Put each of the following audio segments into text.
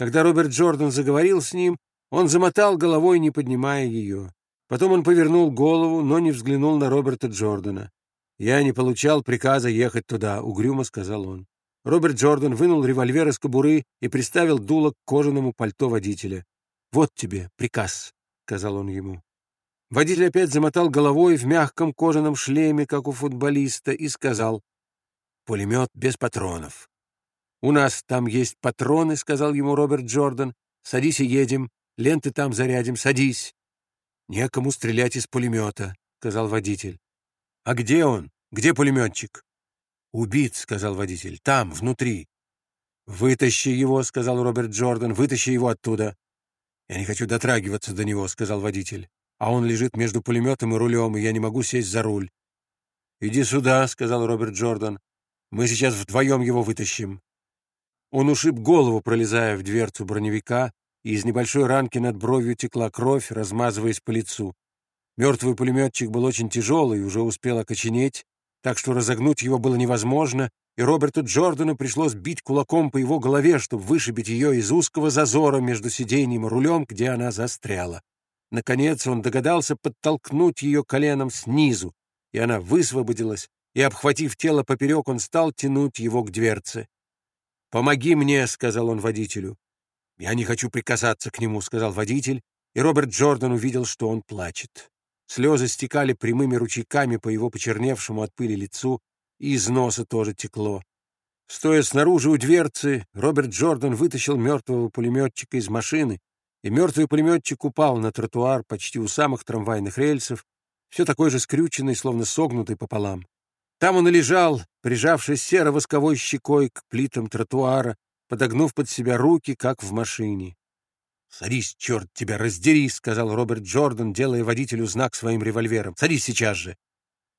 Когда Роберт Джордан заговорил с ним, он замотал головой, не поднимая ее. Потом он повернул голову, но не взглянул на Роберта Джордана. «Я не получал приказа ехать туда», — угрюмо сказал он. Роберт Джордан вынул револьвер из кобуры и приставил дуло к кожаному пальто водителя. «Вот тебе приказ», — сказал он ему. Водитель опять замотал головой в мягком кожаном шлеме, как у футболиста, и сказал «Пулемет без патронов». «У нас там есть патроны», — сказал ему Роберт Джордан. «Садись и едем. Ленты там зарядим. Садись». «Некому стрелять из пулемета», — сказал водитель. «А где он? Где пулеметчик?» «Убит», — сказал водитель. «Там, внутри». «Вытащи его», — сказал Роберт Джордан. «Вытащи его оттуда». «Я не хочу дотрагиваться до него», — сказал водитель. «А он лежит между пулеметом и рулем, и я не могу сесть за руль». «Иди сюда», — сказал Роберт Джордан. «Мы сейчас вдвоем его вытащим». Он ушиб голову, пролезая в дверцу броневика, и из небольшой ранки над бровью текла кровь, размазываясь по лицу. Мертвый пулеметчик был очень тяжелый и уже успел окоченеть, так что разогнуть его было невозможно, и Роберту Джордану пришлось бить кулаком по его голове, чтобы вышибить ее из узкого зазора между сиденьем и рулем, где она застряла. Наконец он догадался подтолкнуть ее коленом снизу, и она высвободилась, и, обхватив тело поперек, он стал тянуть его к дверце. «Помоги мне», — сказал он водителю. «Я не хочу прикасаться к нему», — сказал водитель, и Роберт Джордан увидел, что он плачет. Слезы стекали прямыми ручейками по его почерневшему от пыли лицу, и из носа тоже текло. Стоя снаружи у дверцы, Роберт Джордан вытащил мертвого пулеметчика из машины, и мертвый пулеметчик упал на тротуар почти у самых трамвайных рельсов, все такой же скрюченный, словно согнутый пополам. Там он и лежал, прижавшись серо-восковой щекой к плитам тротуара, подогнув под себя руки, как в машине. «Садись, черт тебя, раздери!» — сказал Роберт Джордан, делая водителю знак своим револьвером. «Садись сейчас же!»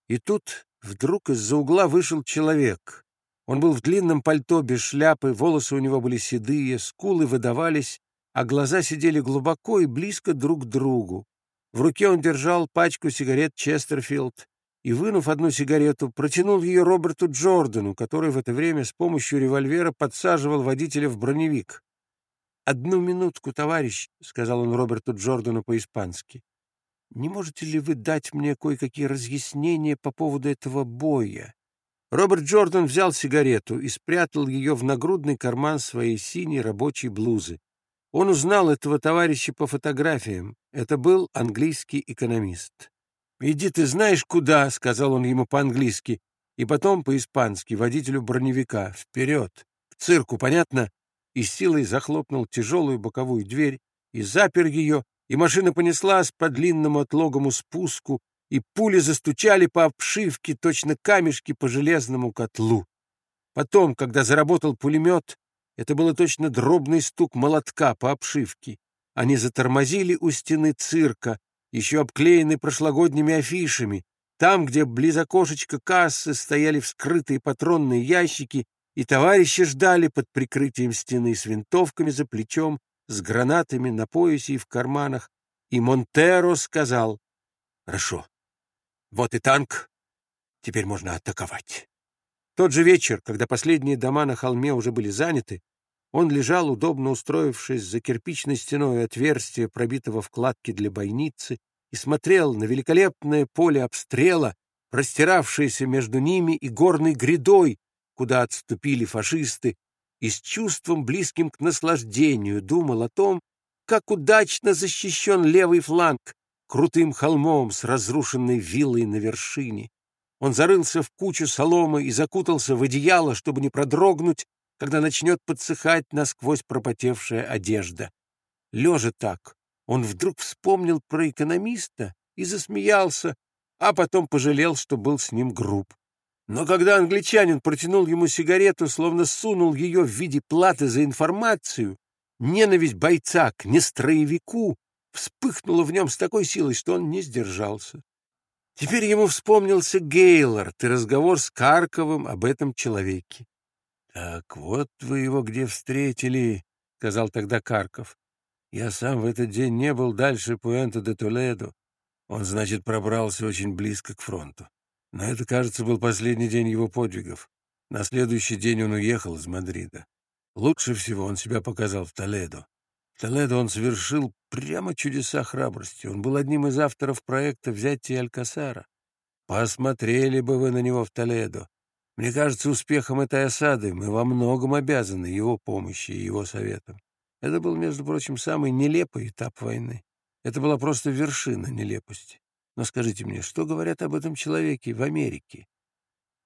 И тут вдруг из-за угла вышел человек. Он был в длинном пальто, без шляпы, волосы у него были седые, скулы выдавались, а глаза сидели глубоко и близко друг к другу. В руке он держал пачку сигарет Честерфилд и, вынув одну сигарету, протянул ее Роберту Джордану, который в это время с помощью револьвера подсаживал водителя в броневик. «Одну минутку, товарищ», — сказал он Роберту Джордану по-испански. «Не можете ли вы дать мне кое-какие разъяснения по поводу этого боя?» Роберт Джордан взял сигарету и спрятал ее в нагрудный карман своей синей рабочей блузы. Он узнал этого товарища по фотографиям. Это был английский экономист. «Иди ты знаешь куда», — сказал он ему по-английски, и потом по-испански, водителю броневика. «Вперед! В цирку, понятно?» И силой захлопнул тяжелую боковую дверь и запер ее, и машина понеслась по длинному отлогому спуску, и пули застучали по обшивке, точно камешки по железному котлу. Потом, когда заработал пулемет, это было точно дробный стук молотка по обшивке. Они затормозили у стены цирка, еще обклеены прошлогодними афишами. Там, где близ окошечка кассы стояли вскрытые патронные ящики, и товарищи ждали под прикрытием стены с винтовками за плечом, с гранатами на поясе и в карманах. И Монтеро сказал, «Хорошо, вот и танк, теперь можно атаковать». Тот же вечер, когда последние дома на холме уже были заняты, он лежал, удобно устроившись за кирпичной стеной отверстия, пробитого вкладки для бойницы, и смотрел на великолепное поле обстрела, простиравшееся между ними и горной грядой, куда отступили фашисты, и с чувством, близким к наслаждению, думал о том, как удачно защищен левый фланг крутым холмом с разрушенной виллой на вершине. Он зарылся в кучу соломы и закутался в одеяло, чтобы не продрогнуть, когда начнет подсыхать насквозь пропотевшая одежда. Лежа так, он вдруг вспомнил про экономиста и засмеялся, а потом пожалел, что был с ним груб. Но когда англичанин протянул ему сигарету, словно сунул ее в виде платы за информацию, ненависть бойца к нестроевику вспыхнула в нем с такой силой, что он не сдержался. Теперь ему вспомнился Гейлорд и разговор с Карковым об этом человеке. «Так вот вы его где встретили», — сказал тогда Карков. «Я сам в этот день не был дальше Пуэнто де Толедо. Он, значит, пробрался очень близко к фронту. Но это, кажется, был последний день его подвигов. На следующий день он уехал из Мадрида. Лучше всего он себя показал в Толедо. В Толедо он совершил прямо чудеса храбрости. Он был одним из авторов проекта «Взятие Алькасара». Посмотрели бы вы на него в Толедо. Мне кажется, успехом этой осады мы во многом обязаны его помощи и его советам. Это был, между прочим, самый нелепый этап войны. Это была просто вершина нелепости. Но скажите мне, что говорят об этом человеке в Америке?